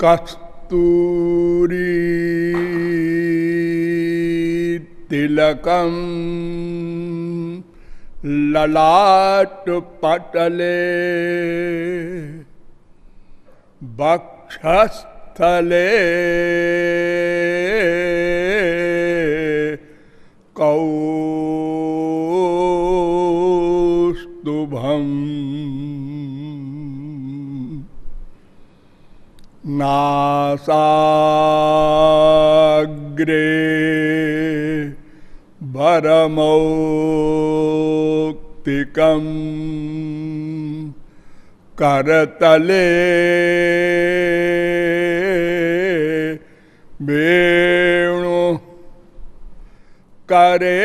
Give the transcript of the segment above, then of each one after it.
कस्तूरी तिलकम ललाट पटले बक्षस्थले कौस्तुभम् नासाग्रे भरमौक्तिकम् करतले वेणु करे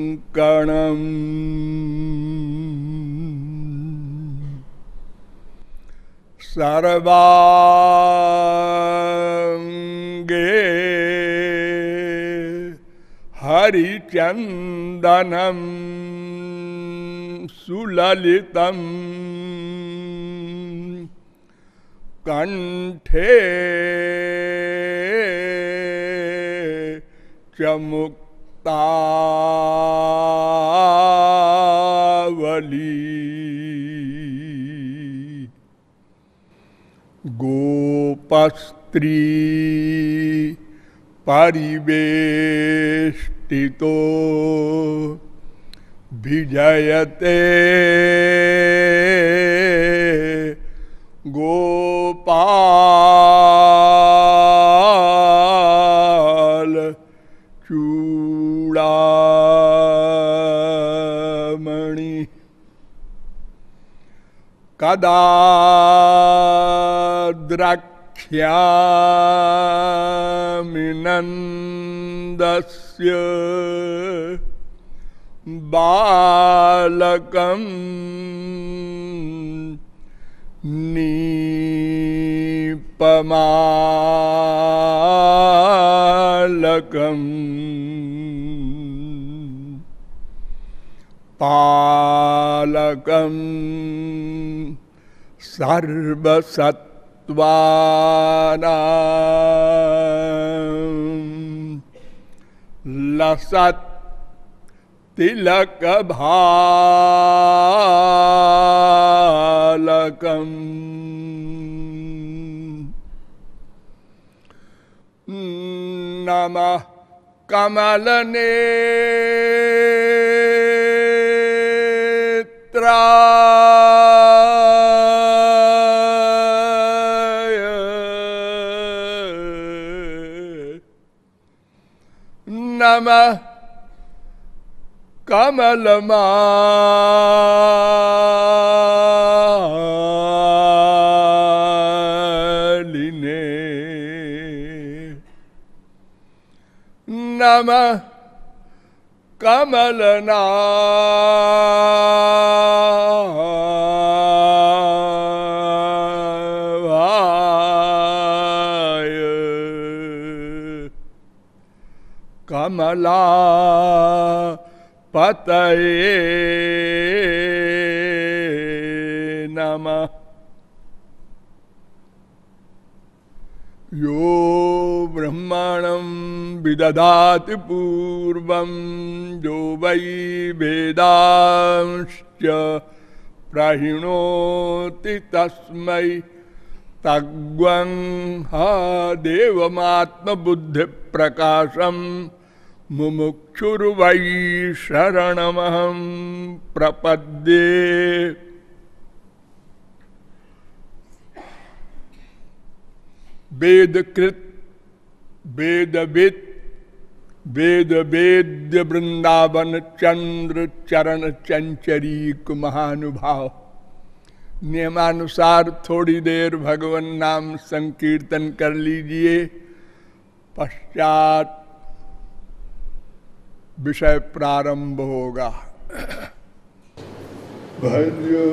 कङ्कणम् सर्वाङ्गे हरिचन्दनं सुललितम्। कंठे चमुक्तावली। गोपस्त्री परिवेष्टितो विजयते। गोपाल चूड़ामणि कदा द्रक्ष्यामिनन्दस्य बालकम् नीपमालकम् पालकं सर्वसत्त्वानां लसत् तिलकभालकम् नमः कमलनेत्राय कमलमालिने। नमः कमलनाभाय कमला पतये नमः। यो ब्रह्मणं विदधाति पूर्वं यो वै वेदांश्च प्रहिणोति तस्मै। तग्वं हा देवमात्मबुद्धिप्रकाशं मुमुक्षुर्वै शरणमहं प्रपद्ये। वेदकृत वेदविद वेद वेद्य वृंदावन चंद्र चरण चंचरीक महानुभाव नियमानुसार थोड़ी देर भगवान नाम संकीर्तन कर लीजिए। पश्चात विषय प्रारंभ होगा। भजो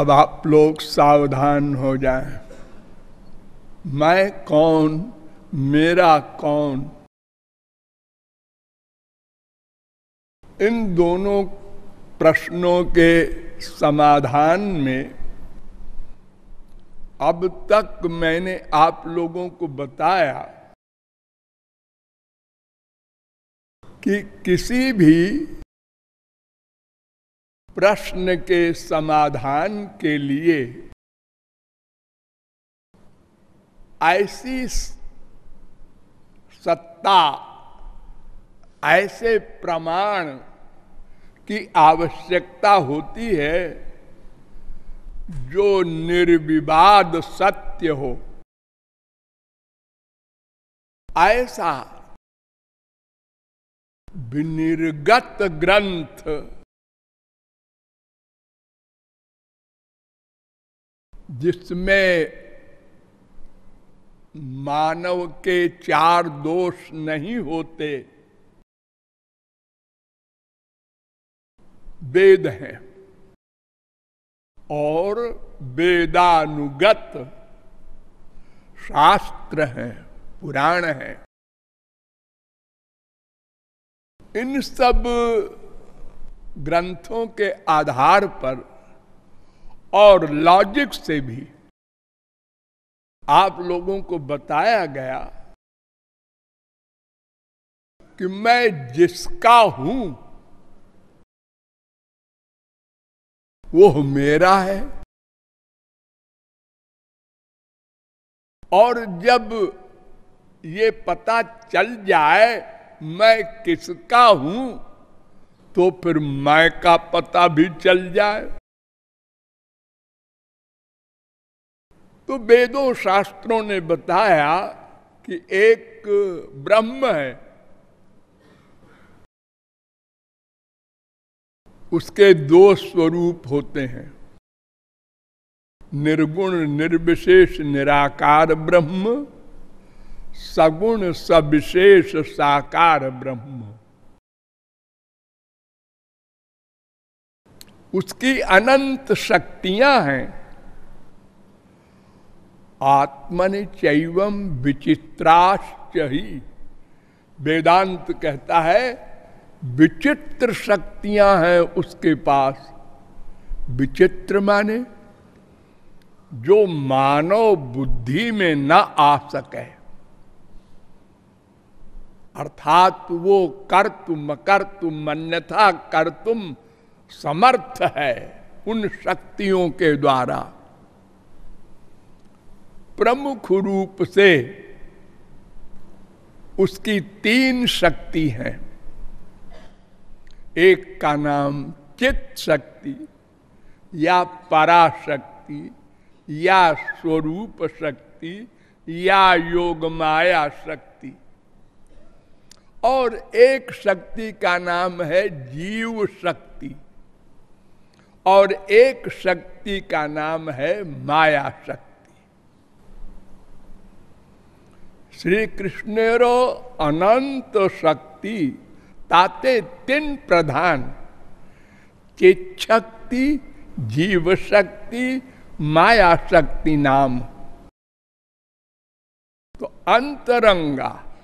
अब आप लोग सावधान हो जाएँ। मैं कौन मेरा कौन इन दोनों प्रश्नों के समाधान में अब तक मैंने आप लोगों को बताया कि किसी भी प्रश्न के समाधान के लिए ऐसी सत्ता, ऐसे प्रमाण की आवश्यकता होती है जो निर्विवाद सत्य हो। ऐसा विनिर्गत ग्रंथ जिसमें मानव के चार दोष नहीं होते, वेद हैं। और वेदानुगत शास्त्र हैं, पुराण हैं। इन सब ग्रंथों के आधार पर और लॉजिक से भी। आप लोगों को बताया गया कि मैं जिसका हूँ वो मेरा है। और जब ये पता चल जाए मैं किसका हूँ तो फिर मैं का पता भी चल जाए। तो वेदों शास्त्रों ने बताया कि एक ब्रह्म है। उसके दो स्वरूप होते हैं। निर्गुण, निर्विशेष, निराकार ब्रह्म, सगुण, सविशेष, साकार ब्रह्म। उसकी अनंत शक्तियाँ हैं। आत्मन चैवम विचित्राश्च ही वेदांत कहता है विचित्र शक्तियाँ हैं उसके पास। विचित्र माने, जो मानव बुद्धि में न आ सके। अर्थात वो कर तुम कर तुम मन्यथा कर तुम समर्थ है उन शक्तियों के द्वारा। प्रमुख रूप से उसकी तीन शक्ति हैं। एक का नाम चित शक्ति, या पराशक्ति या स्वरूप शक्ति, या योग माया शक्ति। और एक शक्ति का नाम है जीव शक्ति, और एक शक्ति का नाम है माया शक्ति। श्री कृष्णेरो अनंत शक्ति, ताते तीन प्रधान। चित शक्ति जीव शक्ति माया शक्ति नाम। तो अंतरंगा,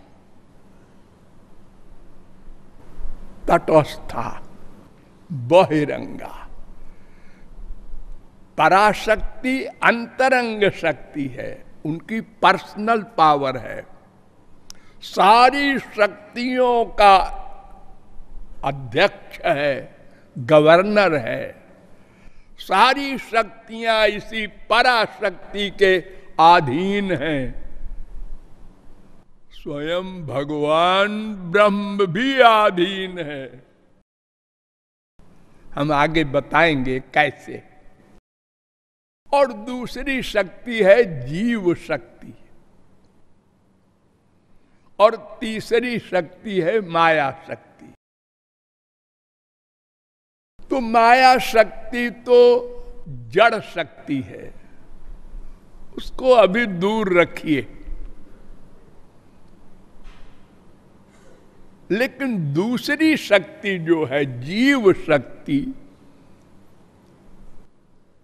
तटस्था, बहिरंगा। पराशक्ति अंतरंग शक्ति है। उनकी पर्सनल पावर है। सारी शक्तियों का अध्यक्ष है गवर्नर है। सारी शक्तियाँ इसी पराशक्ति के अधीन हैं। स्वयं भगवान ब्रह्म भी अधीन है। हम आगे बताएँगे कैसे। और दूसरी शक्ति है जीव शक्ति। और तीसरी शक्ति है माया शक्ति। तो माया शक्ति तो जड़ शक्ति है। उसको अभी दूर रखिए। लेकिन दूसरी शक्ति जो है, जीव शक्ति,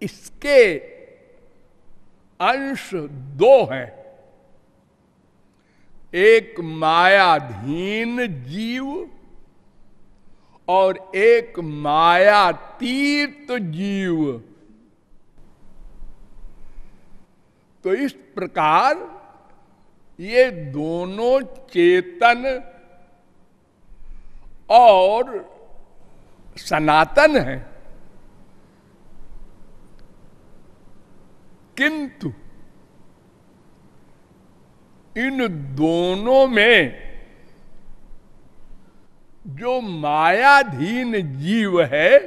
इसके अंश दो हैं। एक मायाधीन जीव और एक मायातीत जीव। तो इस प्रकार ये दोनों चेतन और सनातन है। किंतु इन दोनों में जो मायाधीन जीव है,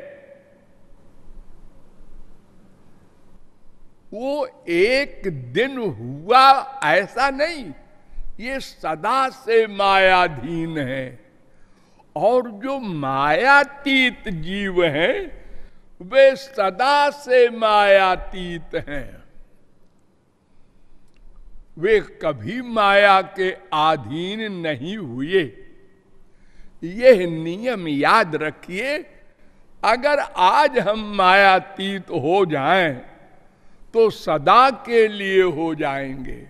वो एक दिन हुआ ऐसा नहीं, ये सदा से मायाधीन है। और जो मायातीत जीव हैं, वे सदा से मायातीत हैं। वे कभी माया के अधीन नहीं हुए। यह नियम याद रखिए, अगर आज हम मायातीत हो जाएँ तो सदा के लिए हो जाएँगे।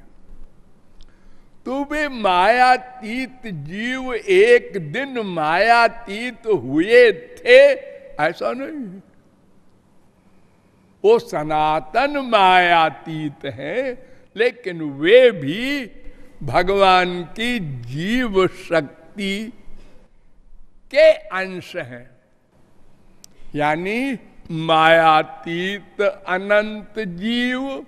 तो वे मायातीत जीव एक दिन मायातीत हुए थे, ऐसा नहीं वो सनातन मायातीत है लेकिन वे भी भगवान की जीव शक्ति के अंश हैं। यानी मायातीत अनंत जीव,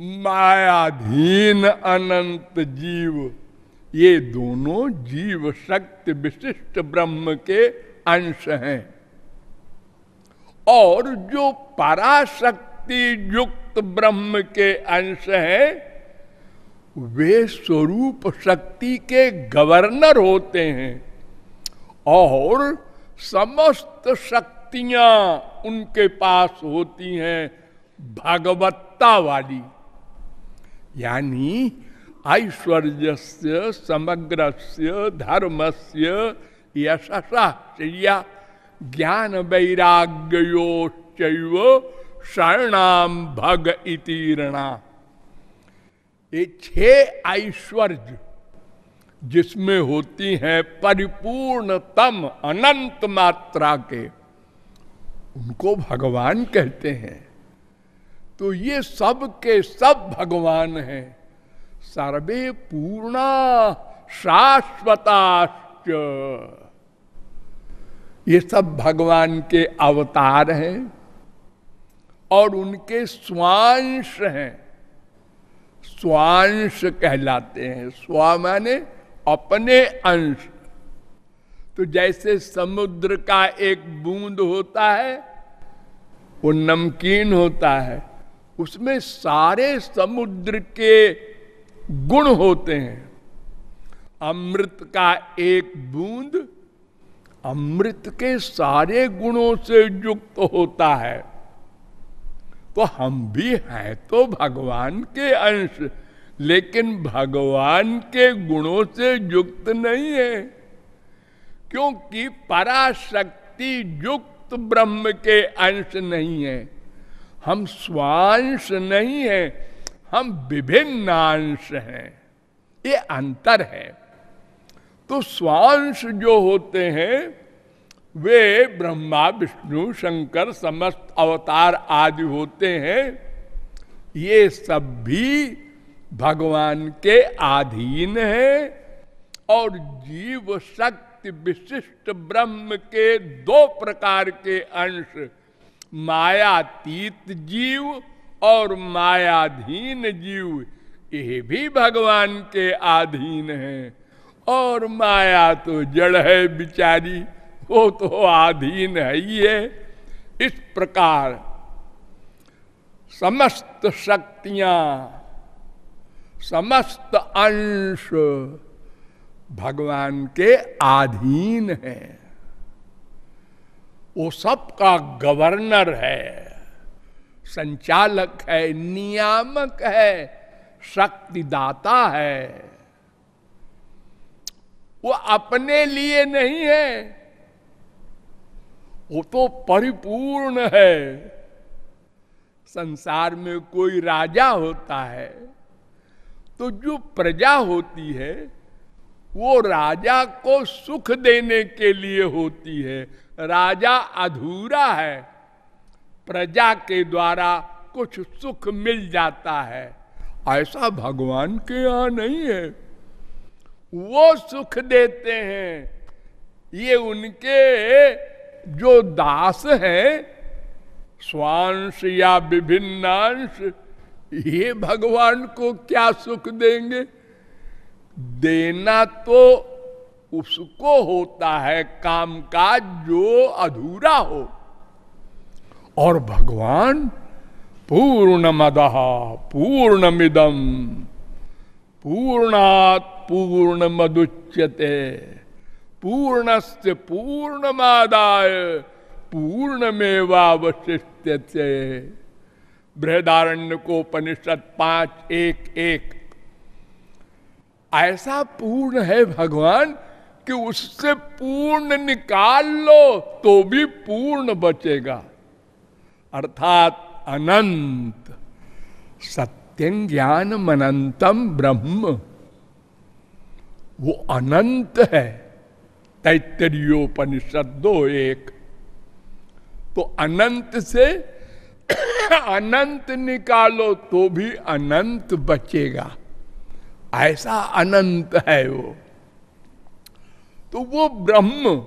मायाधीन अनंत जीव, ये दोनों जीव शक्ति विशिष्ट ब्रह्म के अंश हैं। और जो पराशक्ति युक्त ब्रह्म के अंश हैं, वे स्वरूप शक्ति के गवर्नर होते हैं। और समस्त शक्तियाँ उनके पास होती हैं, भगवत्ता वाली। यानी ऐश्वर्य से समग्र से धर्म से यशस्या ज्ञान वैराग्योश्च शरणाम भग इतीरणा ये छह ऐश्वर्य जिसमें होती हैं परिपूर्णतम अनंत मात्रा के, उनको भगवान कहते हैं। तो ये सब के सब भगवान हैं। सर्वे पूर्णा शाश्वताश्च। ये सब भगवान के अवतार हैं। और उनके स्वांश हैं। स्वांश कहलाते हैं। स्वा माने अपने अंश। तो जैसे समुद्र का एक बूंद होता है, वो नमकीन होता है, उसमें सारे समुद्र के गुण होते हैं। अमृत का एक बूंद अमृत के सारे गुणों से युक्त होता है। तो हम भी हैं तो भगवान के अंश, लेकिन भगवान के गुणों से युक्त नहीं है, क्योंकि पराशक्ति युक्त ब्रह्म के अंश नहीं है। हम स्वांश नहीं है, हम विभिन्न अंश हैं, ये अंतर है। तो स्वांश जो होते हैं वे ब्रह्मा, विष्णु, शंकर, समस्त अवतार आदि होते हैं। ये सब भी भगवान के अधीन है और जीव शक्ति विशिष्ट ब्रह्म के दो प्रकार के अंश, मायातीत जीव और मायाधीन जीव, ये भी भगवान के अधीन है। और माया तो जड़ है, बिचारी। वो तो आधीन है है इस प्रकार समस्त शक्तियाँ, समस्त अंश भगवान के आधीन है। वो सबका गवर्नर है, संचालक है, नियामक है, शक्तिदाता है। वो अपने लिए नहीं है। वो तो परिपूर्ण है। संसार में कोई राजा होता है तो जो प्रजा होती है, वो राजा को सुख देने के लिए होती है। राजा अधूरा है, प्रजा के द्वारा कुछ सुख मिल जाता है। ऐसा भगवान के यहाँ नहीं है। वो सुख देते हैं, ये उनके जो दास है स्वांश या विभिन्नांश, ये भगवान को क्या सुख देंगे? देना तो उसको होता है काम काज जो अधूरा हो। और भगवान पूर्ण मद पूर्णमिदम पूर्णात पूर्ण मदुच्यते पूर्णस्य पूर्णमादाय पूर्णमेवावशिष्ट बृहदारण्य को उपनिषद पाँच एक एक। ऐसा पूर्ण है भगवान कि उससे पूर्ण निकाल लो तो भी पूर्ण बचेगा। अर्थात अनंत। सत्यं ज्ञान मनंतम ब्रह्म। वो अनंत है। तैतरीयोपनिषद दो एक। तो अनंत से अनंत निकालो तो भी अनंत बचेगा। ऐसा अनंत है वो। तो वो ब्रह्म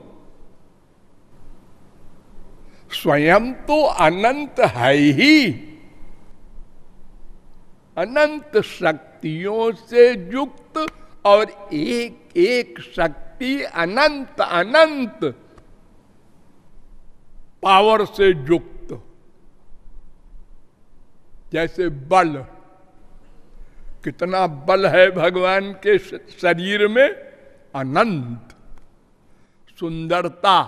स्वयं तो अनंत है ही। अनंत शक्तियों से युक्त और एक एक शक्ति अनंत अनंत। पावर से युक्त। जैसे बल। कितना बल है भगवान के शरीर में? अनंत। सुंदरता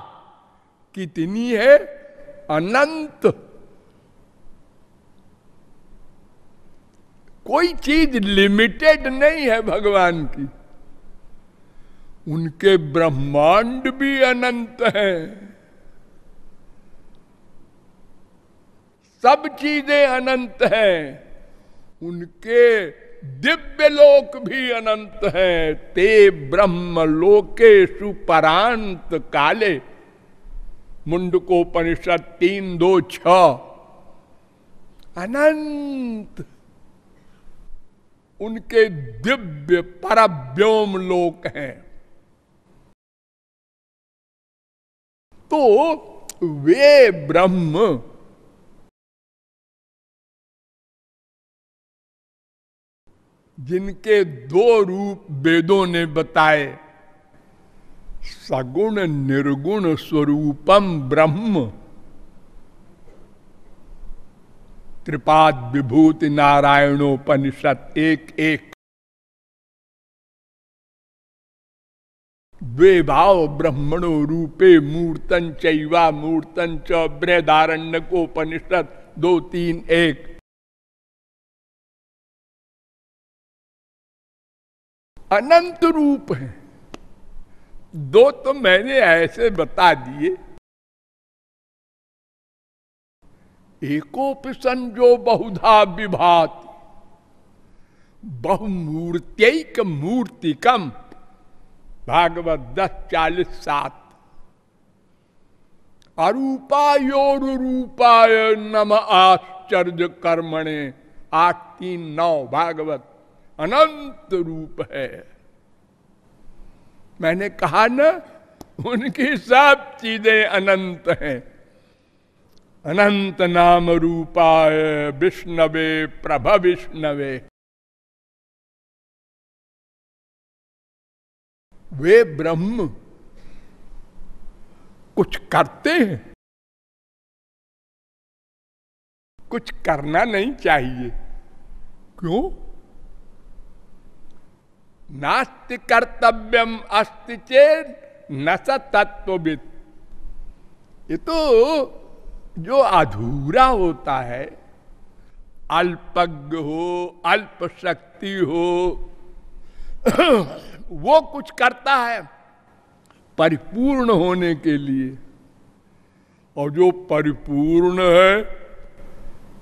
कितनी है? अनंत। कोई चीज़ लिमिटेड नहीं है भगवान की। उनके ब्रह्मांड भी अनंत है। सब चीज़ें अनंत हैं। उनके दिव्य लोक भी अनंत है। ते ब्रह्म लोके सुपरांत काले। मुंडकोपनिषद तीन, दो, छ। अनंत। उनके दिव्य परव्योम लोक हैं। तो वे ब्रह्म। जिनके दो रूप वेदों ने बताए, सगुण निर्गुण स्वरूपम ब्रह्म। त्रिपाद विभूति नारायणोपनिषद एक एक। द्वे भाव ब्रह्मणो रूपे मूर्तन चैवा मूर्तन च बृहदारण्य को उपनिषद दो, तीन, एक। अनंत रूप है। दो तो मैंने ऐसे बता दिए। एकोप जो बहुधा विभात। बहुमूर्त्यक मूर्तिकम भागवत दस चालीस सात। अरूपायोर रूपाय नम आश्चर्य कर्मणे आठ तीन नौ भागवत अनंत रूप है। मैंने कहा ना, उनकी सब चीज़ें अनंत हैं। अनंत नाम रूपाय विष्णवे प्रभ विष्णवे वे ब्रह्म कुछ करते हैं। कुछ करना नहीं चाहिए। क्यों? नास्ति कर्तव्यम अस्ति चेत न तत्वविद ये तो जो अधूरा होता है, अल्पज्ञ हो अल्प शक्ति हो वो कुछ करता है परिपूर्ण होने के लिए। और जो परिपूर्ण है,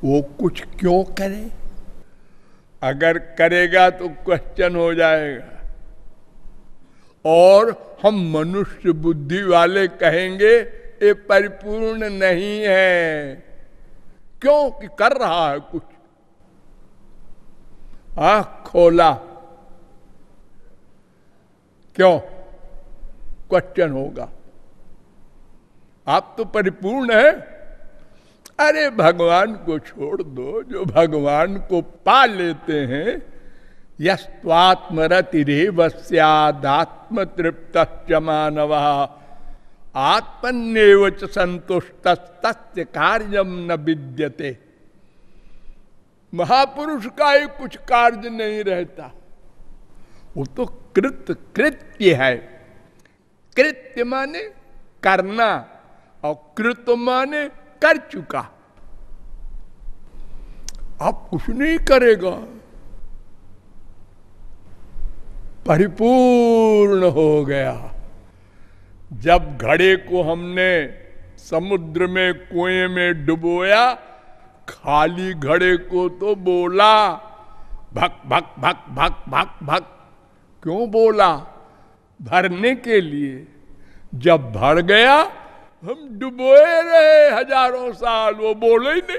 वो कुछ क्यों करे? अगर करेगा तो क्वेश्चन हो जाएगा। और हम मनुष्य बुद्धि वाले कहेंगे, ये परिपूर्ण नहीं है। क्यों कि कर रहा है कुछ। आख खोला। क्यों? क्वेश्चन होगा। आप तो परिपूर्ण है। अरे, भगवान को छोड़ दो। जो भगवान को पा लेते हैं यस्वात्मरतिरेव सदात्म तृप्त मानव आत्मन्यव संतुष्ट तस्त कार्यम न विद्यते। महापुरुष का ही कुछ कार्य नहीं रहता। वो तो कृत, कृत्य है। कृत्य माने करना और कृत माने कर चुका। अब कुछ नहीं करेगा। परिपूर्ण हो गया। जब घड़े को हमने समुद्र में कुएँ में डुबोया, खाली घड़े को तो बोला, भक भक भक भक भक भक क्यों बोला? भरने के लिए। जब भर गया, हम डुबोए रहे हज़ारों साल, वो बोले ही नहीं।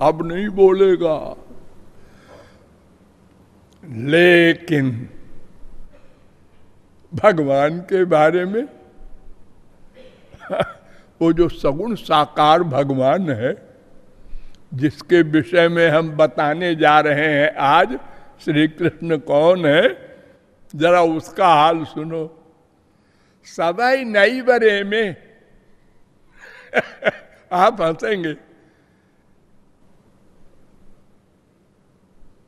अब नहीं बोलेगा। लेकिन भगवान के बारे में, वो जो सगुण साकार भगवान है, जिसके विषय में हम बताने जा रहे हैं आज श्री कृष्ण कौन है? जरा उसका हाल सुनो। सदाई नई बरे में। आप हंसेंगे।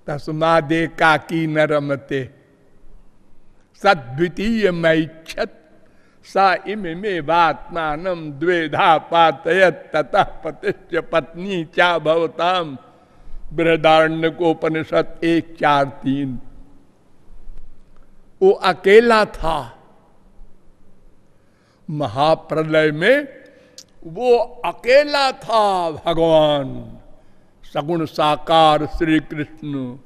तस्मादे काकी न रमते सद्वितीय मैक्षत सा इम में बात्मान द्वेधा पातयत। ततः पतिश्च पत्नी चा भवताम। बृहदारण्य को उपनिषद एक चार तीन। वो अकेला था। महाप्रलय में वो अकेला था भगवान। सगुण साकार श्री कृष्ण।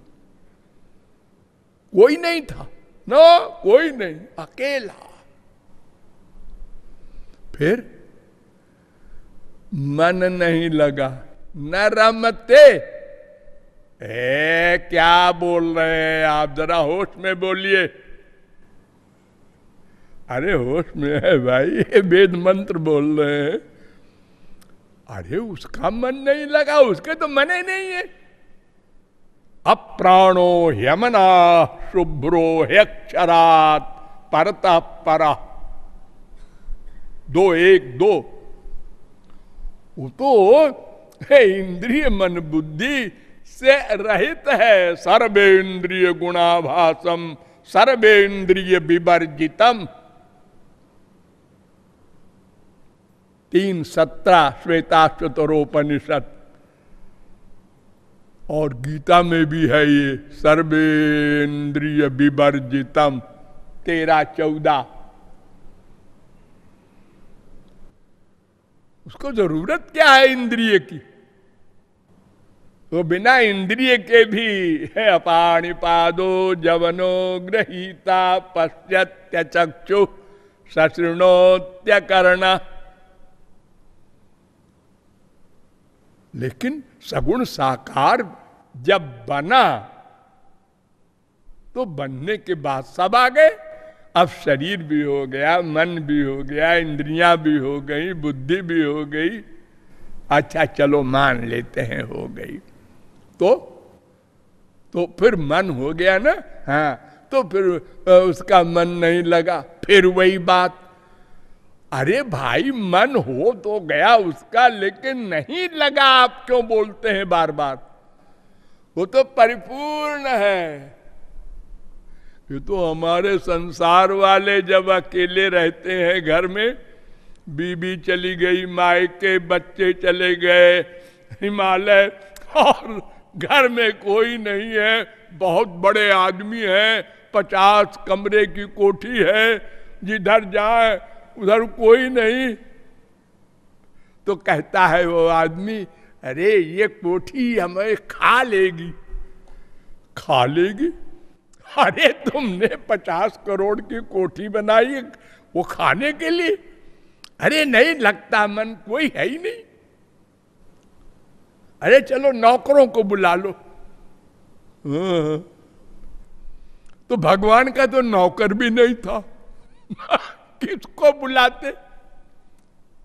कोई नहीं था। न, कोई नहीं, अकेला। फिर मन नहीं लगा। न रमते ए, क्या बोल रहे हैं? आप जरा होश में बोलिए। अरे, होश में है भाई वेद मंत्र बोल रहे हैं। अरे, उसका मन नहीं लगा, उसके तो मन ही नहीं है। अप्राणो यमना शुभ्रो ह्यक्षरात परत पर। दो एक दो। वो तो है, इंद्रिय मन बुद्धि से रहित है। सर्वे इंद्रिय गुणाभासम सर्वे इंद्रिय विवर्जितम। तीन सत्रह श्वेता श्वेताश्वतरोपनिषद और गीता में भी है ये सर्वेन्द्रिय विवर्जितम। तेरह चौदह। उसको ज़रूरत क्या है इंद्रिय की? तो बिना इंद्रिय के भी है अपाणी पादो जवनो ग्रहीता पश्चात्य चक्षु सृणोत्य करना लेकिन सगुण साकार जब बना तो बनने के बाद सब आ गए। अब शरीर भी हो गया, मन भी हो गया, इंद्रियाँ भी हो गई, बुद्धि भी हो गई। अच्छा चलो मान लेते हैं, हो गई। तो तो फिर मन हो गया ना? हाँ तो फिर उसका मन नहीं लगा। फिर वही बात, अरे भाई मन हो तो गया उसका, लेकिन नहीं लगा। आप क्यों बोलते हैं बार बार वो तो परिपूर्ण है। ये तो हमारे संसार वाले जब अकेले रहते हैं घर में, बीबी चली गई माए के बच्चे चले गए, हिमालय, और घर में कोई नहीं है, बहुत बड़े आदमी हैं, पचास कमरे की कोठी है, जिधर जाए, उधर कोई नहीं। तो कहता है वो आदमी, अरे, ये कोठी हमें खा लेगी। खा लेगी? अरे, तुमने पचास करोड़ की कोठी बनाई वो खाने के लिए? अरे, नहीं, लगता मन कोई है ही नहीं। अरे चलो नौकरों को बुला लो। हाँ। तो भगवान का तो नौकर भी नहीं था। किसको बुलाते?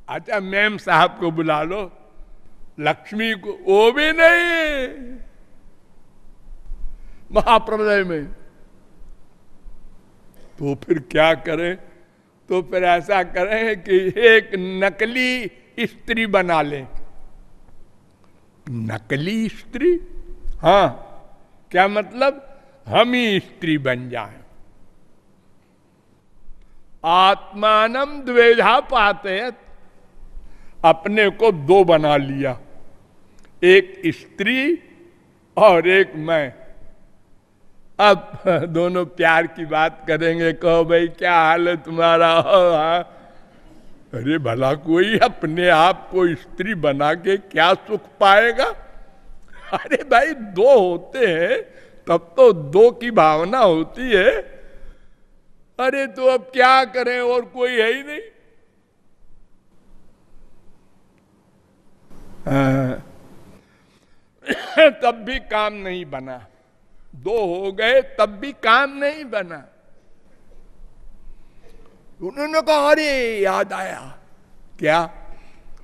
अच्छा मैम साहब को बुला लो। लक्ष्मी को वो भी नहीं। महाप्रलय में। तो फिर क्या करें? तो फिर ऐसा करें कि एक नकली स्त्री बना लें। नकली स्त्री? हाँ क्या मतलब? हम ही स्त्री बन जाए। आत्मान द्वेधा पाते अपने को दो बना लिया। एक स्त्री और एक मैं। अब दोनों प्यार की बात करेंगे, कहो भाई, क्या हाल है तुम्हारा? हाँ। अरे भला कोई अपने आप को स्त्री बना के क्या सुख पाएगा? अरे भाई, दो होते हैं, तब तो दो की भावना होती है। अरे तो अब क्या करें, और कोई है ही नहीं। तब भी काम नहीं बना। दो हो गए, तब भी काम नहीं बना। उन्होंने कहा, अरे, याद आया। क्या?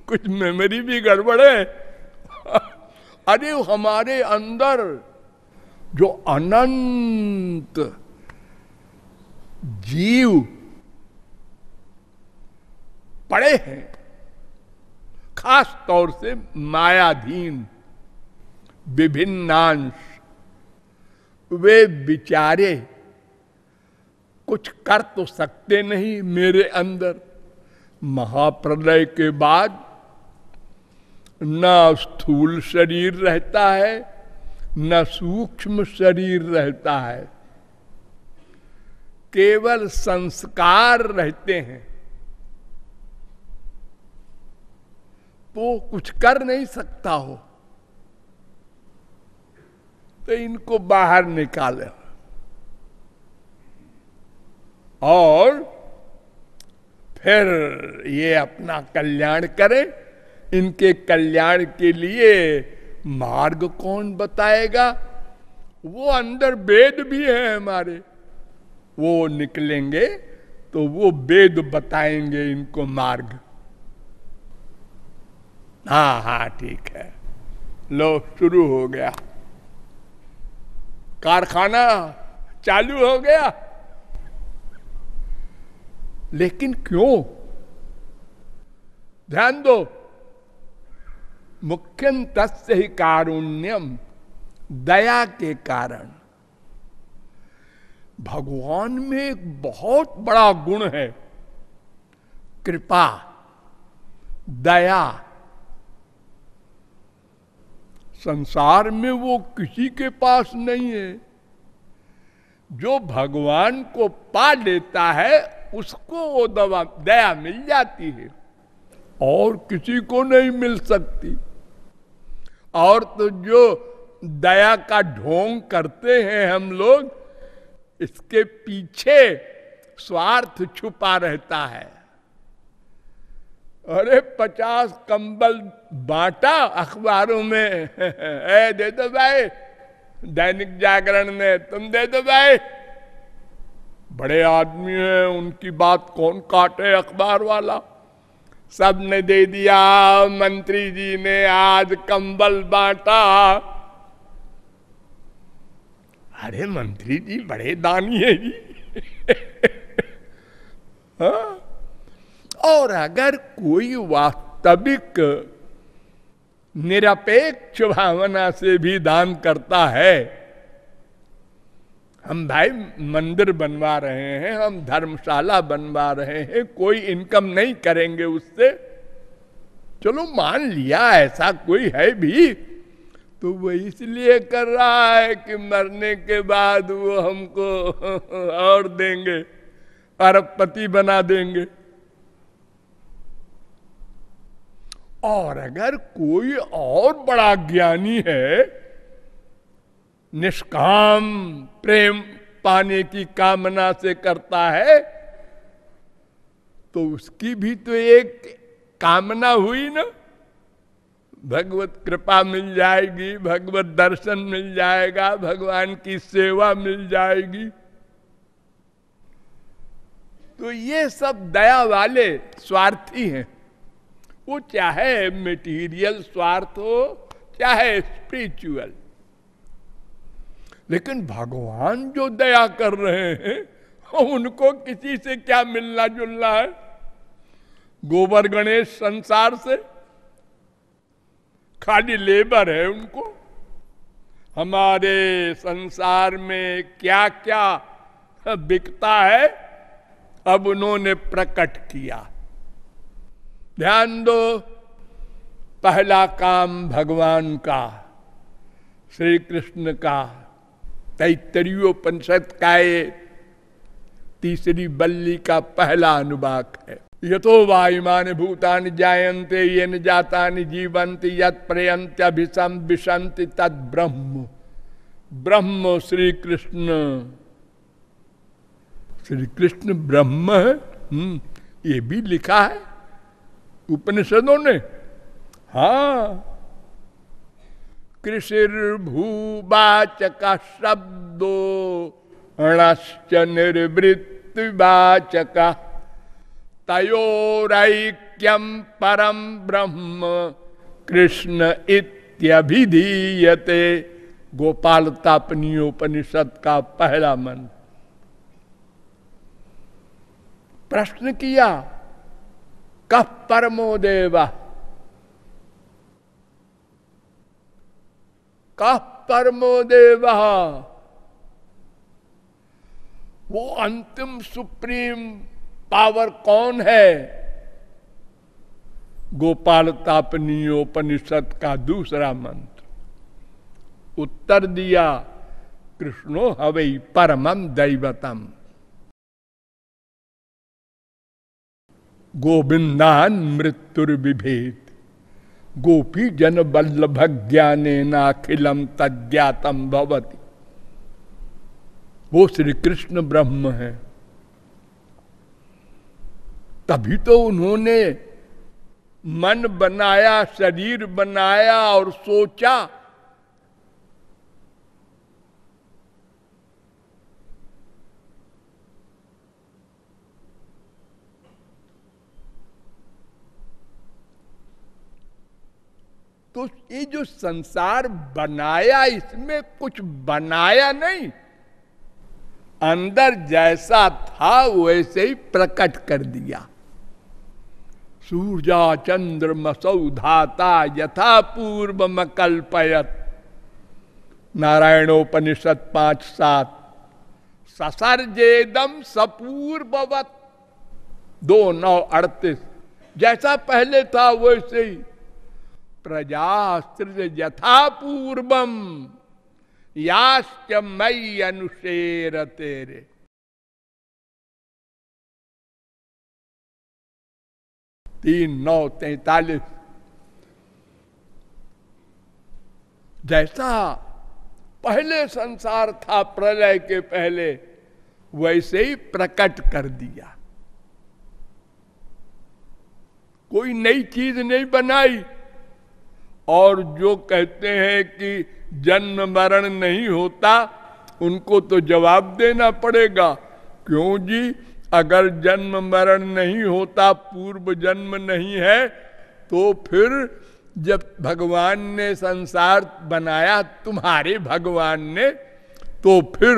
कुछ मेमोरी भी गड़बड़ है? अरे, हमारे अंदर जो अनंत जीव पड़े हैं, खास तौर से मायाधीन, विभिन्नांश, वे बिचारे कुछ कर तो सकते नहीं मेरे अंदर। महाप्रलय के बाद न स्थूल शरीर रहता है, न सूक्ष्म शरीर रहता है। केवल संस्कार रहते हैं। तो कुछ कर नहीं सकता हो। तो इनको बाहर निकाले और फिर ये अपना कल्याण करें। इनके कल्याण के लिए मार्ग कौन बताएगा? वो अंदर वेद भी है हमारे। वो निकलेंगे तो वो वेद बताएँगे इनको मार्ग। हाँ हाँ ठीक है। लो, शुरू हो गया। कारखाना चालू हो गया। लेकिन क्यों? ध्यान दो। मुख्यम तस्य ही कारुण्यम, दया के कारण। भगवान में एक बहुत बड़ा गुण है। कृपा, दया। संसार में वो किसी के पास नहीं है। जो भगवान को पा लेता है उसको वो दवा दया मिल जाती है और किसी को नहीं मिल सकती। और तो जो दया का ढोंग करते हैं हम लोग, इसके पीछे स्वार्थ छुपा रहता है। अरे पचास कंबल बांटा अखबारों में। ए, दे दो भाई, दैनिक जागरण में, तुम दे दो भाई। बड़े आदमी हैं, उनकी बात कौन काटे, अखबार वाला? सबने दे दिया, मंत्री जी ने आज कंबल बांटा। अरे मंत्री जी, बड़े दानी है जी। हाँ? और अगर कोई वास्तविक निरपेक्ष भावना से भी दान करता है हम भाई मंदिर बनवा रहे हैं, हम धर्मशाला बनवा रहे हैं, कोई इनकम नहीं करेंगे उससे। चलो मान लिया, ऐसा कोई है भी। तो वो इसलिए कर रहा है कि मरने के बाद वो हमको और देंगे, अरबपति बना देंगे। और अगर कोई और बड़ा ज्ञानी है निष्काम प्रेम पाने की कामना से करता है तो उसकी भी तो एक कामना हुई ना। भगवत कृपा मिल जाएगी, भगवत दर्शन मिल जाएगा, भगवान की सेवा मिल जाएगी। तो ये सब दया वाले स्वार्थी हैं। वो चाहे मेटीरियल स्वार्थ हो, चाहे स्पिरिचुअल लेकिन भगवान जो दया कर रहे हैं उनको किसी से क्या मिलना जुलना है? गोबर गणेश संसार से खाली लेबर है उनको। हमारे संसार में क्या क्या बिकता है, अब उन्होंने प्रकट किया। ध्यान दो, पहला काम भगवान का श्री कृष्ण का। तैतरीयोपनिषद का ये तीसरी बल्ली का पहला अनुवाक है। यथो वायुमान भूतान जायन्ते ये न जाता जीवंत यत प्रयंत अभिषम विशंति तद ब्रह्म। ब्रह्म श्री कृष्ण श्री कृष्ण ब्रह्म है? हम्म, ये भी लिखा है। उपनिषदों ने। हाँ। कृषिर्भूवाचक शब्दो अणश्च निर्वृत्तिवाचक तयोरैक्यम परम ब्रह्म, कृष्ण इत्यभिधीयते। गोपाल तापनीयोपनिषद का पहला मन। प्रश्न किया कह परमो देवा? परमो देव वो अंतिम सुप्रीम पावर कौन है? गोपाल तापनीयोपनिषद का दूसरा मंत्र। उत्तर दिया, कृष्णो हवई परमम दैवतम। गोविंदान मृत्युर्विभेद गोपी जन बल्लभ ज्ञाने नाखिलम तज्ञातम भवती। वो श्री कृष्ण ब्रह्म है। तभी तो उन्होंने मन बनाया, शरीर बनाया और सोचा तो ये जो संसार बनाया, इसमें कुछ बनाया नहीं। अंदर जैसा था, वैसे ही प्रकट कर दिया। सूर्या चंद्र मसौधाता यथा पूर्व मकल्पयत। नारायणोपनिषद पाँच सात। ससर्जेदम सपूर्ववत। दो नौ अड़तीस। जैसा पहले था, वैसे ही। प्रजास्त्र यथा पूर्वम याश्च मई अनुशेर तेरे। तीन, नौ, तैतालीस। जैसा पहले संसार था, प्रलय के पहले, वैसे ही प्रकट कर दिया। कोई नई चीज़ नहीं बनाई और जो कहते हैं कि जन्म मरण नहीं होता, उनको तो जवाब देना पड़ेगा। क्यों जी? अगर जन्म मरण नहीं होता, पूर्व जन्म नहीं है तो फिर जब भगवान ने संसार बनाया तुम्हारे भगवान ने तो फिर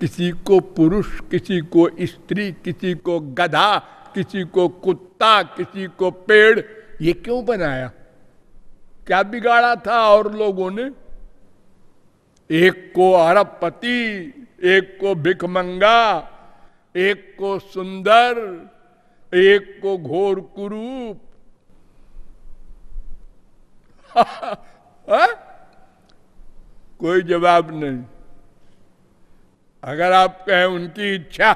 किसी को पुरुष, किसी को स्त्री, किसी को गधा, किसी को कुत्ता, किसी को पेड़, ये क्यों बनाया? क्या बिगाड़ा था और लोगों ने? एक को अरबपति, एक को भिखमंगा एक को सुंदर, एक को घोर कुरूप। कोई जवाब नहीं। अगर आप कहें उनकी इच्छा,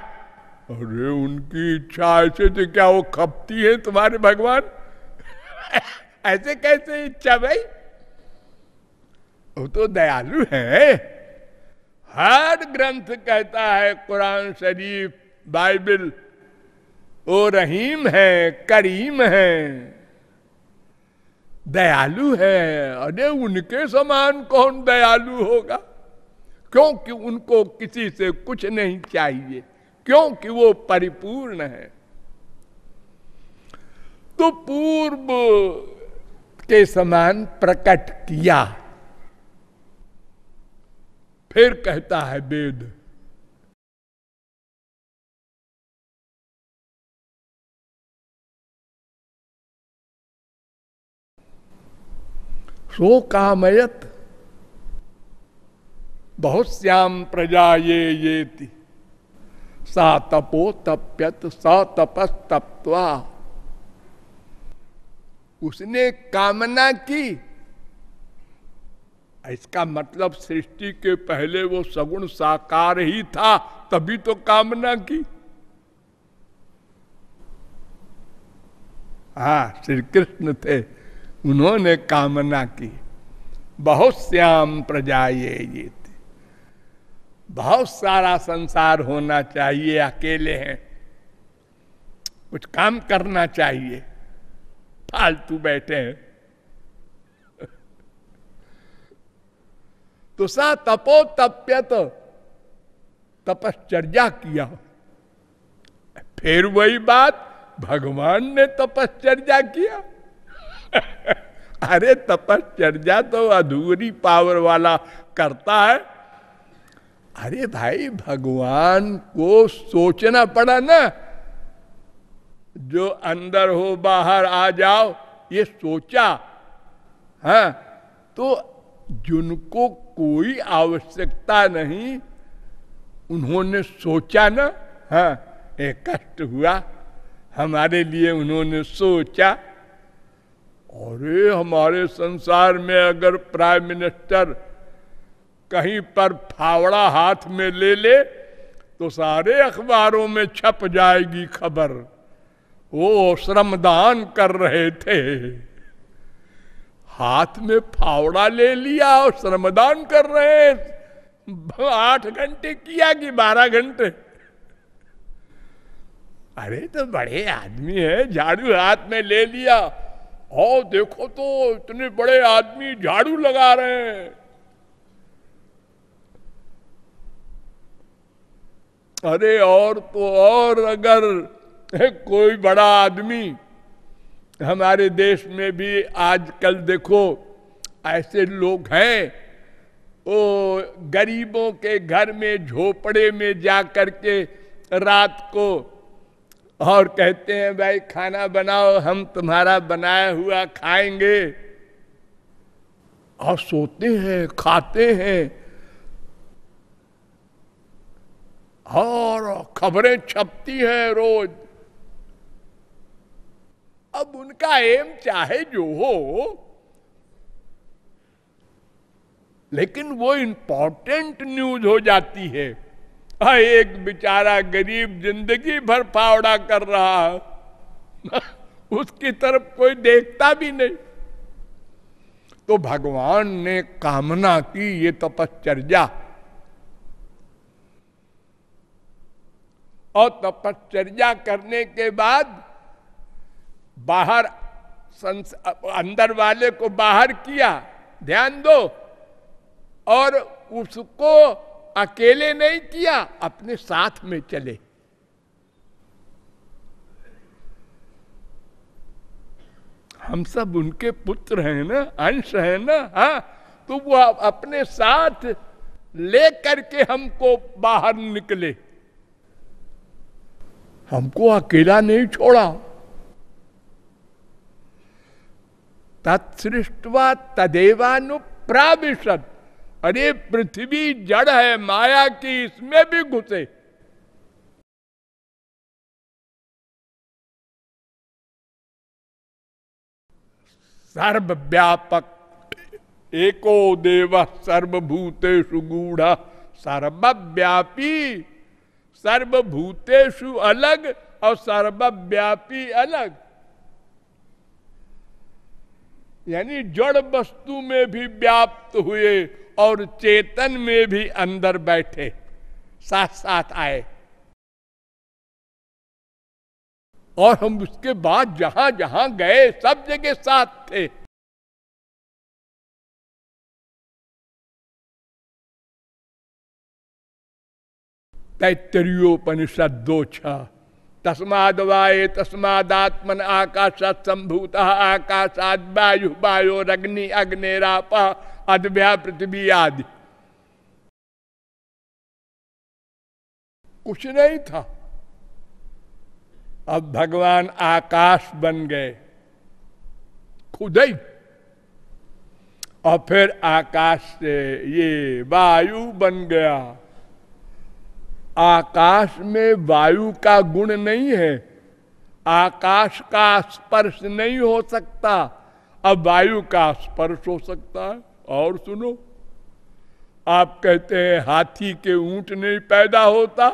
अरे उनकी इच्छा ऐसे तो क्या वो खपती है तुम्हारे भगवान? ऐसे कैसे इच्छा भाई? वो तो दयालु है। हर ग्रंथ कहता है, कुरान शरीफ, बाइबल, वो रहीम है, करीम है। दयालु है। अरे उनके समान कौन दयालु होगा? क्योंकि उनको किसी से कुछ नहीं चाहिए, क्योंकि वो परिपूर्ण है। तो पूर्व के समान प्रकट किया। फिर कहता है वेद सो कामयत बहुत श्याम प्रजा ये ये सा तपो तप्यत सा तपस तप्वा उसने कामना की। इसका मतलब सृष्टि के पहले वो सगुण साकार ही था, तभी तो कामना की। हा श्री कृष्ण थे, उन्होंने कामना की। बहुत श्याम प्रजा ये ये थे। बहुत सारा संसार होना चाहिए, अकेले हैं। कुछ काम करना चाहिए। फालतू बैठे हैं। तो सा तपो तप्यत तपश्चर्या किया। फिर वही बात भगवान ने तपश्चर्या किया। अरे तपश्चर्या तो अधूरी पावर वाला करता है। अरे भाई, भगवान को सोचना पड़ा ना। जो अंदर हो, बाहर आ जाओ, ये सोचा, है? तो जिनको कोई आवश्यकता नहीं, उन्होंने सोचा ना हाँ एक कष्ट हुआ। हमारे लिए उन्होंने सोचा, अरे, हमारे संसार में अगर प्राइम मिनिस्टर कहीं पर फावड़ा हाथ में ले ले तो सारे अखबारों में छप जाएगी खबर। वो श्रमदान कर रहे थे। हाथ में फावड़ा ले लिया और श्रमदान कर रहे। आठ घंटे किया कि बारह घंटे। अरे तो बड़े आदमी है, झाड़ू हाथ में ले लिया। और देखो तो इतने बड़े आदमी झाड़ू लगा रहे हैं। अरे, और तो और अगर कोई बड़ा आदमी हमारे देश में भी आजकल देखो, ऐसे लोग हैं वो गरीबों के घर में, झोपड़े में जा कर के रात को और कहते हैं, भाई, खाना बनाओ, हम तुम्हारा बनाया हुआ खाएँगे। और सोते हैं, खाते हैं। और खबरें छपती हैं रोज। अब उनका एम चाहे जो हो। लेकिन वो इंपॉर्टेंट न्यूज़ हो जाती है। एक बेचारा गरीब ज़िंदगी भर फावड़ा कर रहा उसकी तरफ़ कोई देखता भी नहीं। तो भगवान ने कामना की, ये तपश्चर्या। और तपश्चर्या करने के बाद बाहर अंदर वाले को बाहर किया। ध्यान दो। और उसको अकेले नहीं किया, अपने साथ में चले। हम सब उनके पुत्र हैं ना, अंश है ना, हा? तो वो अपने साथ ले करके हमको बाहर निकले। हमको अकेला नहीं छोड़ा। तत्सृष्टवा तदेवानुप्राविशत। अरे, पृथ्वी जड़ है, माया की इसमें भी घुसे। सर्वव्यापक, एको देव सर्वभूते सुगूढ़ सर्वव्यापी। सर्वभूतेषु अलग और सर्वव्यापी अलग। यानी जड़ वस्तु में भी व्याप्त हुए और चेतन में भी अंदर बैठे साथ साथ आए। और हम उसके बाद जहाँ जहाँ गए, सब जगह साथ थे। तैतरीयोपनिषद दो छ। तस्माद वाये तस्मादात्मन आकाशात संभूत, आकाशाद वायु वायो अग्नि अग्निराप अद्भ्या पृथ्वी आदि। कुछ नहीं था। अब भगवान आकाश बन गए। खुद ही। और फिर आकाश से ये वायु बन गया। आकाश में वायु का गुण नहीं है। आकाश का स्पर्श नहीं हो सकता। अब वायु का स्पर्श हो सकता है। और सुनो, आप कहते हैं हाथी के ऊँट नहीं पैदा होता,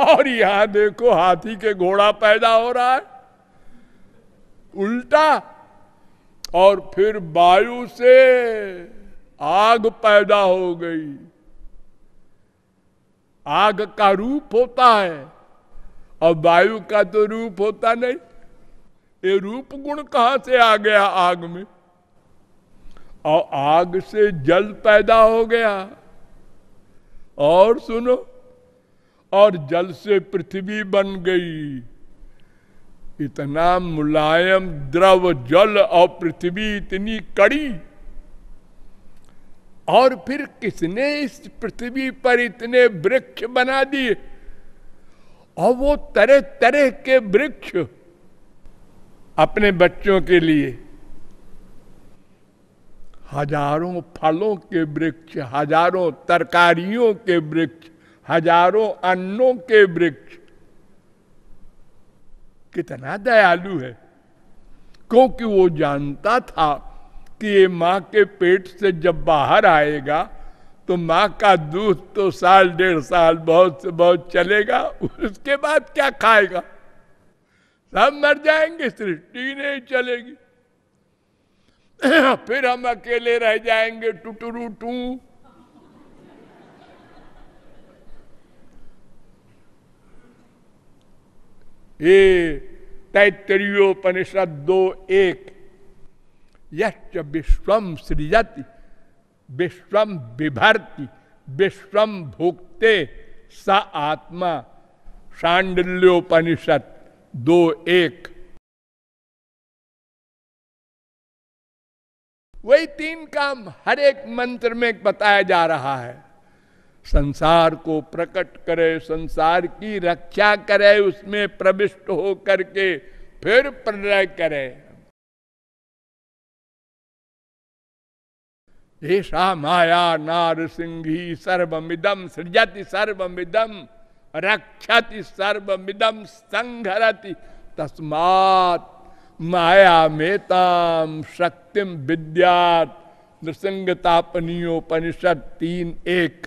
और यहाँ देखो हाथी के घोड़ा पैदा हो रहा है। उल्टा, और फिर वायु से आग पैदा हो गई। आग का रूप होता है और वायु का तो रूप होता नहीं। ये रूप गुण कहाँ से आ गया आग में? और आग से जल पैदा हो गया। और सुनो, और जल से पृथ्वी बन गई। इतना मुलायम द्रव जल और पृथ्वी इतनी कड़ी और फिर किसने इस पृथ्वी पर इतने वृक्ष बना दिए? और वो तरह तरह के वृक्ष अपने बच्चों के लिए। हज़ारों फलों के वृक्ष, हज़ारों तरकारियों के वृक्ष, हज़ारों अन्नों के वृक्ष। कितना दयालु है। क्योंकि वो जानता था ये माँ के पेट से जब बाहर आएगा तो माँ का दूध तो साल, डेढ़ साल बहुत से बहुत चलेगा, उसके बाद क्या खाएगा? सब मर जाएँगे, सृष्टि नहीं चलेगी। फिर हम अकेले रह जाएँगे, टुटुरु टू। ये तैतरीयोपनिषद दो एक यश्च सृजति विश्वम विभरती विश्वम भोक्ते, स आत्मा। शांडल्योपनिषद दो एक। वही तीन काम हर एक मंत्र में बताया जा रहा है। संसार को प्रकट करे, संसार की रक्षा करे, उसमें प्रविष्ट हो करके फिर प्रलय करे। ऐसा माया नार सिंही सर्वमिदम सृजति सर्वमिदम रक्षति सर्वमिदम संघरति तस्मात माया मेताम शक्तिम विद्यात। नृसिंगतापनियोपनिषद तीन एक।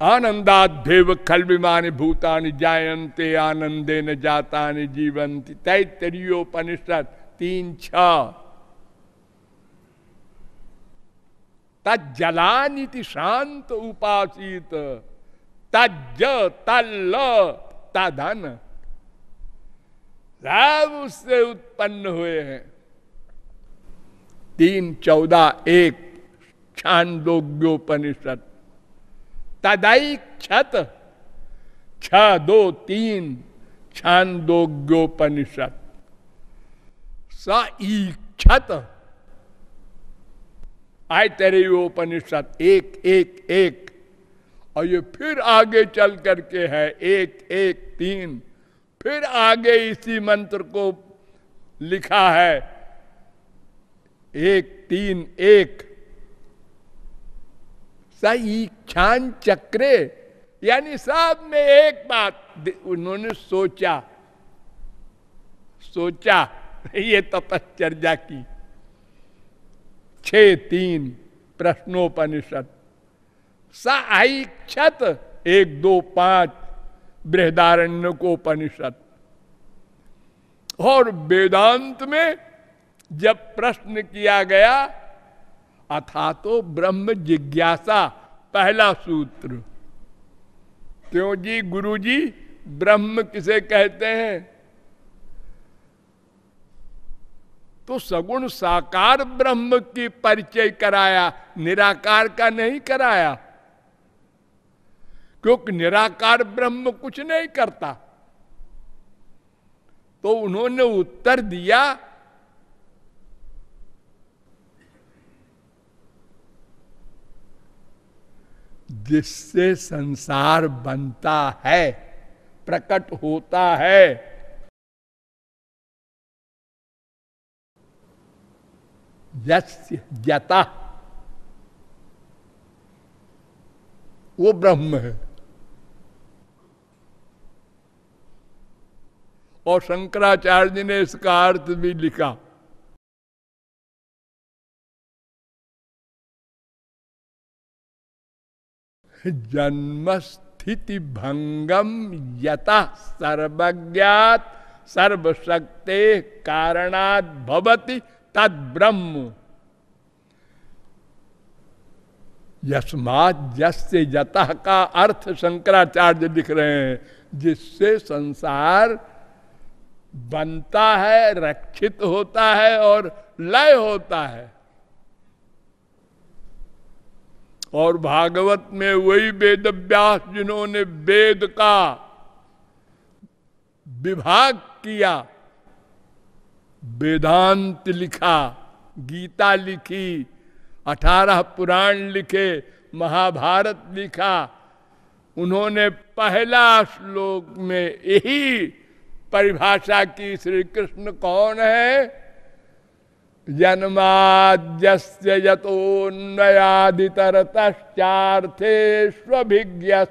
आनंदादेव खल विमानी भूतानि जायन्ते आनंदे न जाता जीवंती तैतरीयोपनिषद तीन छ। तजलानीति शांत उपासित। तज तल तधन सब उससे उत्पन्न हुए हैं। तीन चौदह एक छांदोग्योपनिषद तदाई क्षत छ दो तीन छांदोग्योपनिषद स ईक्षत आय तेरे उपनिषद, एक एक एक। और ये फिर आगे चल करके है, एक एक, तीन। फिर आगे इसी मंत्र को लिखा है, एक, तीन, एक। सईक्षान चक्रे। यानी सब में एक बात उन्होंने सोचा। सोचा, ये तपश्चर्या की। छ तीन प्रश्नोपनिषद। साइक्षत एक दो पाँच बृहदारण्य को उपनिषद और वेदांत में जब प्रश्न किया गया, अथा तो ब्रह्म जिज्ञासा पहला सूत्र। क्यों जी? गुरु जी ब्रह्म किसे कहते हैं? तो सगुण साकार ब्रह्म की परिचय कराया, निराकार का नहीं कराया। क्योंकि निराकार ब्रह्म कुछ नहीं करता। तो उन्होंने उत्तर दिया जिससे संसार बनता है, प्रकट होता है। जता वो ब्रह्म है। और शंकराचार्य जी ने इसका अर्थ भी लिखा। जन्म स्थिति भंगम यता सर्वज्ञात, सर्वशक्ते कारणात भवती तद ब्रह्म यस्मात जस्य जता का अर्थ शंकराचार्य लिख रहे हैं, जिससे संसार बनता है, रक्षित होता है और लय होता है। और भागवत में वही वेद व्यास जिन्होंने वेद का विभाग किया, वेदांत लिखा, गीता लिखी, अठारह पुराण लिखे, महाभारत लिखा, उन्होंने पहला श्लोक में यही परिभाषा की श्री कृष्ण कौन है? जन्माद्यस्य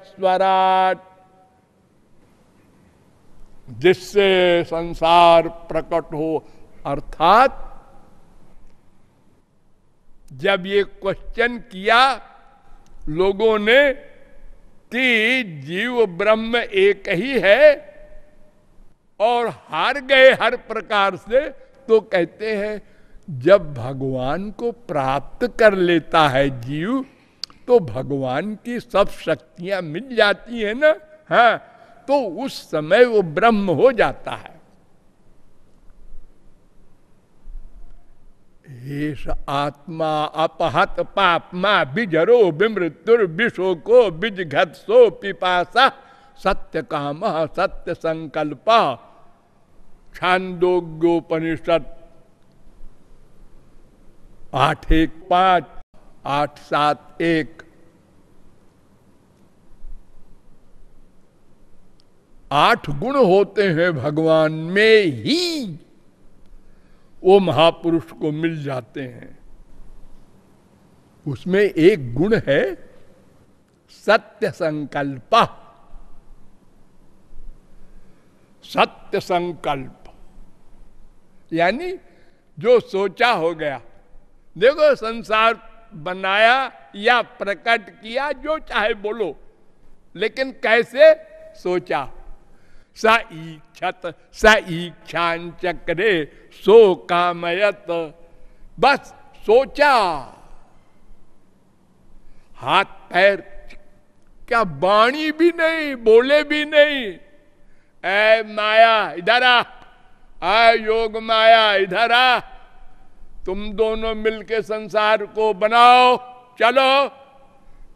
स्वराट जिससे संसार प्रकट हो, अर्थात जब ये क्वेश्चन किया, लोगों ने कि जीव ब्रह्म एक ही है और हार गए हर प्रकार से तो कहते हैं जब भगवान को प्राप्त कर लेता है जीव तो भगवान की सब शक्तियाँ मिल जाती है ना? हाँ तो उस समय वो ब्रह्म हो जाता है। आत्मा अपहत पापमा बिजरो विमृत्युर विशोको बिज घत्सो पिपासा सत्य काम, सत्य संकल्प। छांदोग्योपनिषद आठ एक पाँच, आठ सात एक। आठ गुण होते हैं भगवान में ही। वो महापुरुष को मिल जाते हैं। उसमें एक गुण है सत्य संकल्प। सत्य संकल्प। यानी जो सोचा हो गया देखो, संसार बनाया या प्रकट किया, जो चाहे बोलो। लेकिन कैसे? सोचा। स इच्छत स इच्छान चक्रे, सो कामयत। बस सोचा। हाथ, पैर, क्या बाणी भी नहीं, बोले भी नहीं। ऐ माया, इधर आ। योग माया, इधर आ। तुम दोनों मिलके संसार को बनाओ। चलो।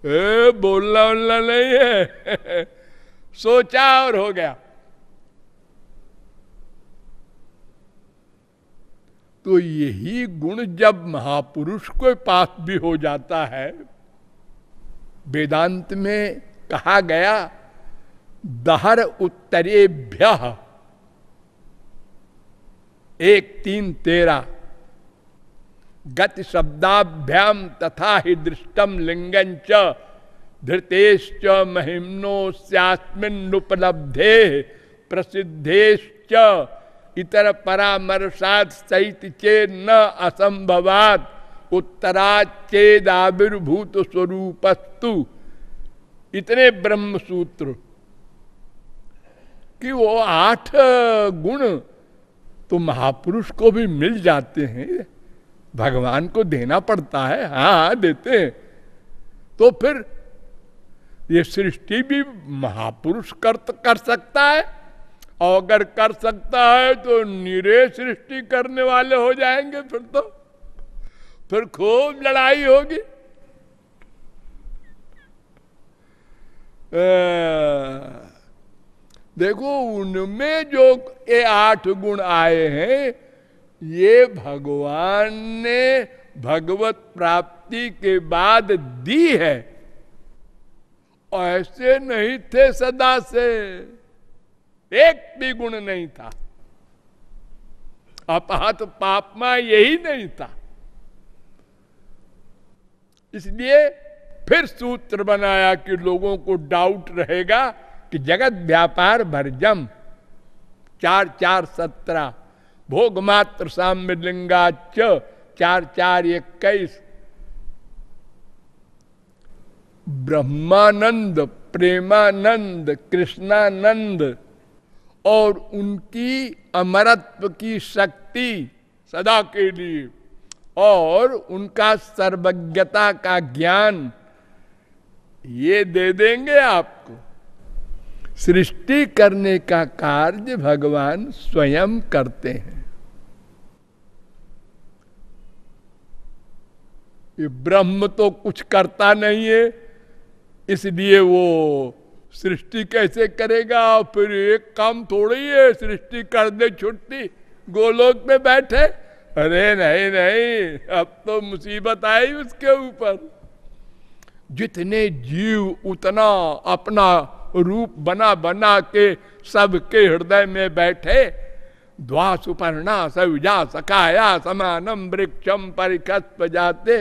ए, बोलना बोलना नहीं है। सोचा और हो गया। तो यही गुण जब महापुरुष के पास भी हो जाता है, वेदांत में कहा गया, दहर उत्तरेभ्य। एक, तीन, तेरह। गति शब्दाभ्याम तथा ही दृष्टम लिंगं च। धृतेश्च महिम्नोस्यास्मिन्नुपलब्धे प्रसिद्धेश्च इतर परामर्शात सहित चे न असंभवात उत्तराचेद आविर्भूत स्वरूपस्तु इतने ब्रह्म सूत्र कि वो आठ गुण तो महापुरुष को भी मिल जाते हैं। भगवान को देना पड़ता है हाँ, देते हैं। तो फिर ये सृष्टि भी महापुरुष कर कर सकता है और अगर कर सकता है तो निरे सृष्टि करने वाले हो जाएँगे फिर तो। फिर खूब लड़ाई होगी। देखो उनमें जो ये आठ गुण आए हैं ये भगवान ने भगवत प्राप्ति के बाद दी है। ऐसे नहीं थे सदा से। एक भी गुण नहीं था। अपहत पापमा यही नहीं था। इसलिए फिर सूत्र बनाया कि लोगों को डाउट रहेगा कि जगत व्यापार भरजम, चार चार सत्रह। भोग मात्र साम्य लिंगाच चार चार इक्कीस ब्रह्मानंद, प्रेमानंद, कृष्णानंद और उनकी अमरत्व की शक्ति सदा के लिए और उनका सर्वज्ञता का ज्ञान ये दे देंगे आपको। सृष्टि करने का कार्य भगवान स्वयं करते हैं। ये ब्रह्म तो कुछ करता नहीं है, इसलिए वो सृष्टि कैसे करेगा? फिर एक काम थोड़ी है, सृष्टि कर दे छुट्टी, गोलोक में बैठे। अरे नहीं नहीं, अब तो मुसीबत आई उसके ऊपर। जितने जीव उतना अपना रूप बना बना के सबके हृदय में बैठे। द्वा सुपर्णा सविजा सकाया समानम वृक्षम परिकस्प जाते।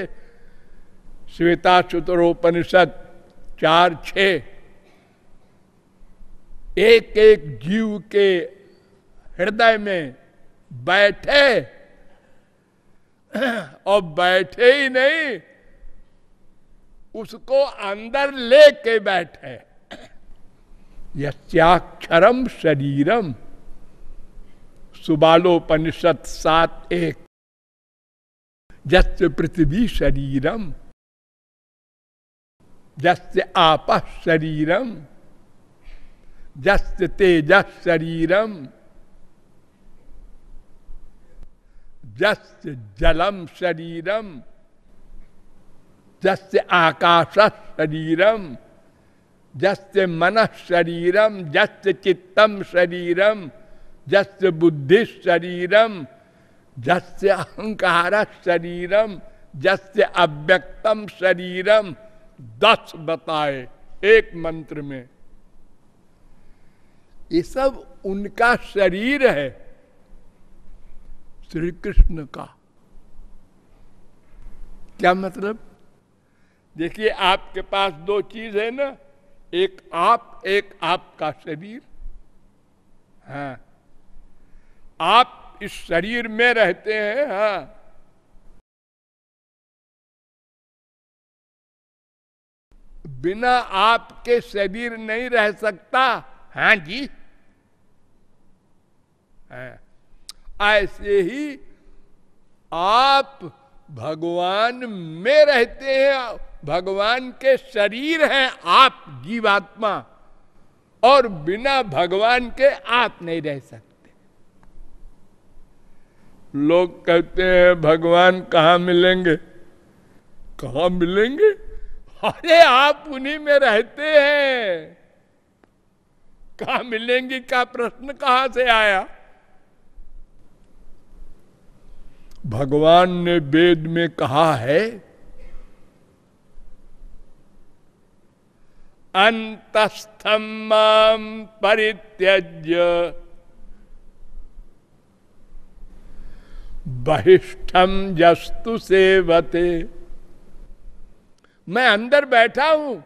श्वेता सुतरोपनिषद चार छ। एक एक जीव के हृदय में बैठे। और बैठे ही नहीं, उसको अंदर लेके बैठे। यक्षरम शरीरम। सुबालोपनिषद सात एक। जस्य पृथ्वी शरीरम। जस्य आप शरीरम। जस्य तेज शरीरम। जस्य जलम शरीरम। जस्य आकाश शरीरम। जस्य मन शरीरम। जस्य चित्तम शरीरम। जस्य बुद्धि शरीरम। जस्य अहंकार शरीरम। जस्य अव्यक्तम शरीरम। दस बताए एक मंत्र में। ये सब उनका शरीर है श्री कृष्ण का। क्या मतलब? देखिए, आपके पास दो चीज़ है ना, एक आप, एक आपका शरीर। हाँ। आप इस शरीर में रहते हैं हाँ। बिना आपके शरीर नहीं रह सकता। हाँ जी। हाँ। ऐसे ही आप भगवान में रहते हैं, भगवान के शरीर हैं आप जीवात्मा, और बिना भगवान के आप नहीं रह सकते। लोग कहते हैं, भगवान कहा मिलेंगे? कहा मिलेंगे? अरे आप उन्हीं में रहते हैं। कहा मिलेंगे, क्या प्रश्न कहाँ से आया? भगवान ने वेद में कहा है अंतस्थम परित्यज्य बहिष्ठम जस्तु सेवते। मैं अंदर बैठा हूँ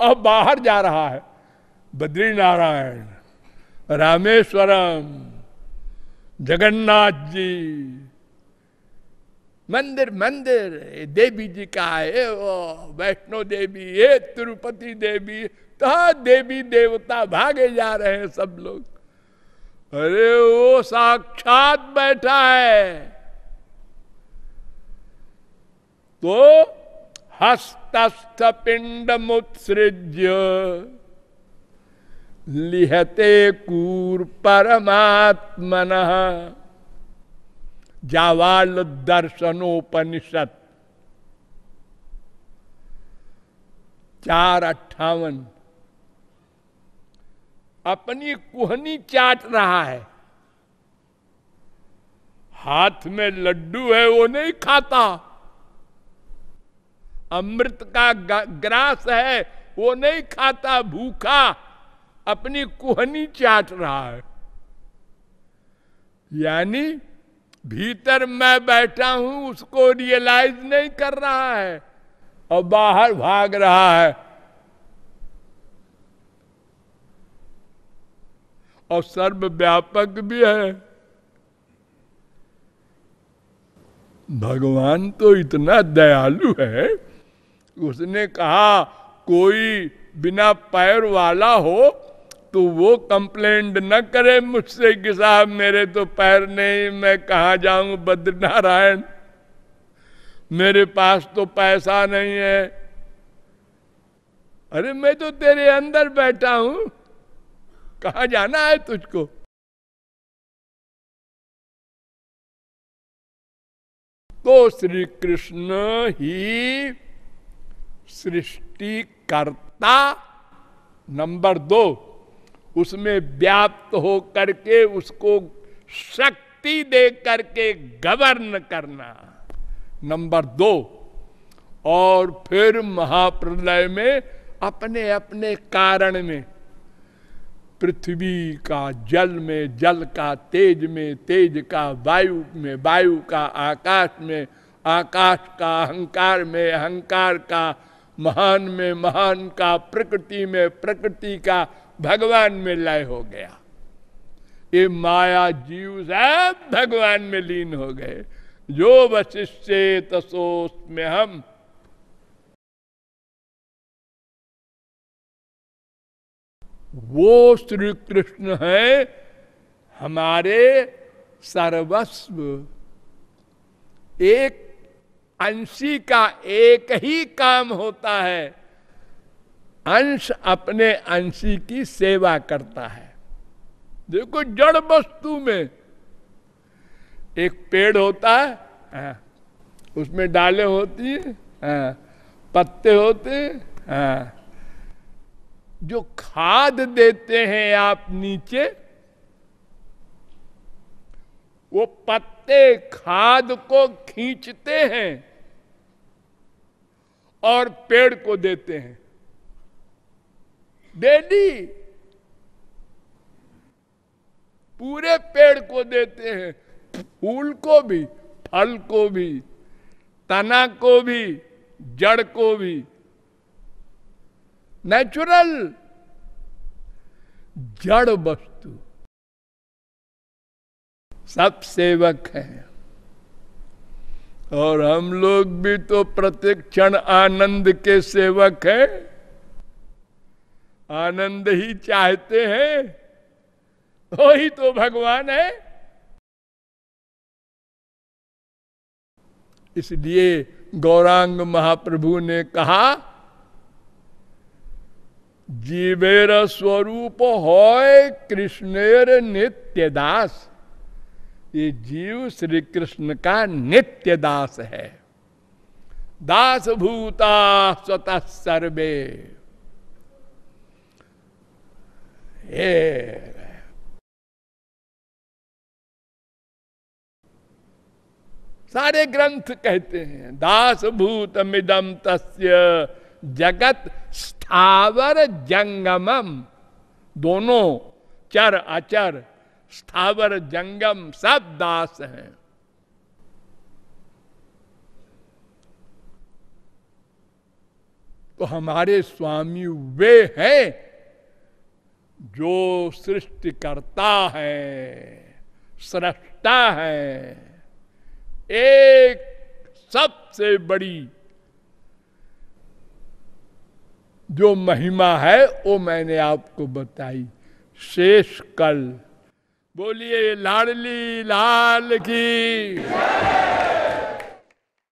और बाहर जा रहा है। बद्री नारायण रामेश्वरम, जगन्नाथ जी, मंदिर मंदिर देवी जी का है वो वैष्णो देवी, ये तिरुपति देवी तो देवी देवता भागे जा रहे हैं सब लोग। अरे वो साक्षात बैठा है। तो हस्तस्थ पिंड मुत्सृज्य लिहते कूर परमात्मन। जावाल दर्शनोपनिषद चार अट्ठावन। अपनी कुहनी चाट रहा है। हाथ में लड्डू है, वो नहीं खाता। अमृत का ग्रास है, वो नहीं खाता, भूखा, अपनी कुहनी चाट रहा है। यानी भीतर मैं बैठा हूँ, उसको रियलाइज़ नहीं कर रहा है, और बाहर भाग रहा है। और सर्वव्यापक भी है। भगवान तो इतना दयालु है उसने कहा, कोई बिना पैर वाला हो तो वो कंप्लेंट न करे मुझसे कि साहब मेरे तो पैर नहीं, मैं कहा जाऊँ, बद्रनारायण? मेरे पास तो पैसा नहीं है। अरे, मैं तो तेरे अंदर बैठा हूँ। कहा जाना है तुझको? तो श्री कृष्ण ही सृष्टि करता नंबर दो, उसमें व्याप्त हो करके उसको शक्ति दे करके गवर्न करना। नंबर दो, और फिर महाप्रलय में अपने अपने कारण में, पृथ्वी का जल में, जल का तेज में, तेज का वायु में, वायु का आकाश में, आकाश का अहंकार में, अहंकार का महान में महान का, प्रकृति में प्रकृति का भगवान में लय हो गया। ये माया जीव सब भगवान में लीन हो गए। जो वशिष्ठ तसोस में हम वो श्री कृष्ण है हमारे सर्वस्व। एक अंशी का एक ही काम होता है। अंश अपने अंशी की सेवा करता है। देखो जड़ वस्तु में एक पेड़ होता है हाँ, उसमें डाले होती है हाँ, पत्ते होते हैं हाँ, जो खाद देते हैं आप नीचे वो पत्ते खाद को खींचते हैं और पेड़ को देते हैं। डेली पूरे पेड़ को देते हैं, फूल को भी, फल को भी, तना को भी, जड़ को भी। नेचुरल जड़ वस्तु सब सेवक हैं। और हम लोग भी तो प्रत्येक क्षण आनंद के सेवक हैं। आनंद ही चाहते हैं, वही तो भगवान है। इसलिए गौरांग महाप्रभु ने कहा, जीवेर स्वरूप हो कृष्णेर नित्य दास। ये जीव श्री कृष्ण का नित्य दास है। दास भूता स्वतः सर्वे। ये सारे ग्रंथ कहते हैं दास भूत मिदम तस्य जगत स्थावर जंगमम दोनों चर अचर स्थावर जंगम सब दास हैं। तो हमारे स्वामी वे हैं जो सृष्टि करता है, सृष्टा है। एक सबसे बड़ी जो महिमा है, वो मैंने आपको बताई, शेष कल। बोलिए लाडली लाल की।